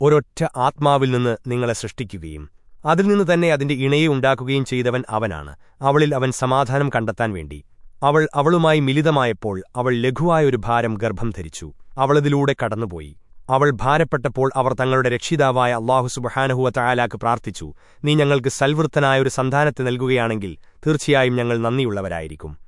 ഒരൊറ്റ ആത്മാവിൽ നിന്ന് നിങ്ങളെ സൃഷ്ടിക്കുകയും അതിൽ നിന്ന് തന്നെ അതിന്റെ ഇണയെ ഉണ്ടാക്കുകയും ചെയ്തവൻ അവനാണ്. അവളിൽ അവൻ സമാധാനം കണ്ടെത്താൻ വേണ്ടി. അവൾ അവളുമായി മിലിതമായപ്പോൾ അവൾ ലഘുവായ ഒരു ഭാരം ഗർഭം ധരിച്ചു. അവളതിലൂടെ കടന്നുപോയി. അവൾ ഭാരപ്പെട്ടപ്പോൾ അവർ തങ്ങളുടെ രക്ഷിതാവായ അള്ളാഹു സുബഹാനഹുവ തയാലാക്ക് പ്രാർത്ഥിച്ചു നീ ഞങ്ങൾക്ക് സൽവൃത്തനായ ഒരു സന്താനത്തെ നൽകുകയാണെങ്കിൽ തീർച്ചയായും ഞങ്ങൾ നന്ദിയുള്ളവരായിരിക്കും.